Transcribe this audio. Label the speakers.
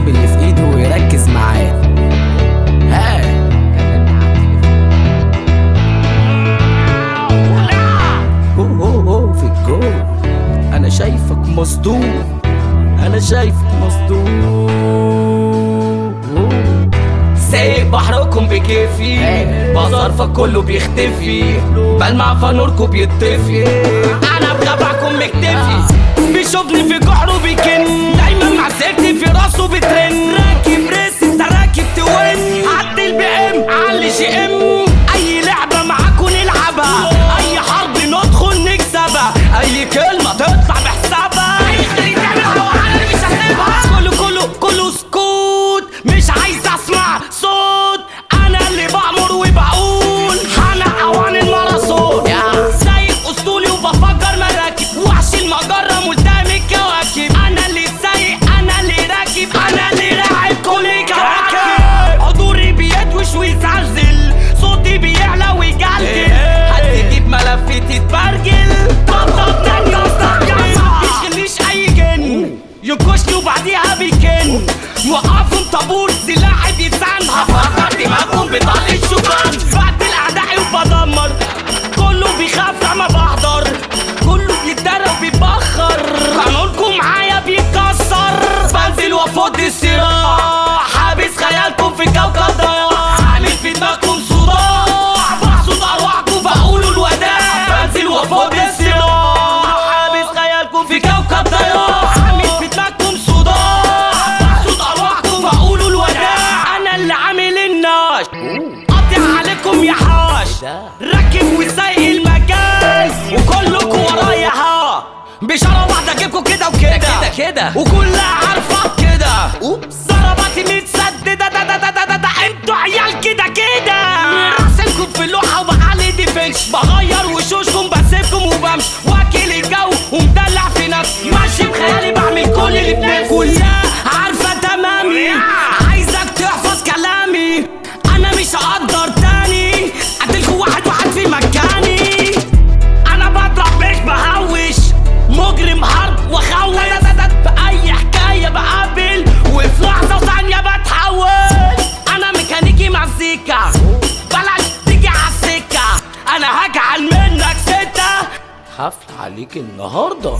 Speaker 1: يسيب اللي في إيده ويركز معاه. أنا شايفك مصدوم. أنا شايفك مصدوم.
Speaker 2: سايب بحركم بكيفي. بظرفك كله بيختفي. بلمع فنوركم بيتطفي أنا بغبعكم مكتفي. آه. بيشوفني في جحره بيكفي. ام علي إم. أي لعبة معاكوا نلعبها. أي حرب ندخل نكسبها. أي كلمة تقدر فيها بيكن وقع في طابور سلاح بيتسان هفقع دماغهم بطلق الشوفان قاطع عليكم يا حاش إيه راكب وسايق المجاز. وكلكم ورايا ها. بشارة واحدة اجيبكم كده وكده.
Speaker 1: كده كده.
Speaker 2: وكلها
Speaker 1: الحفل عليك النهارده.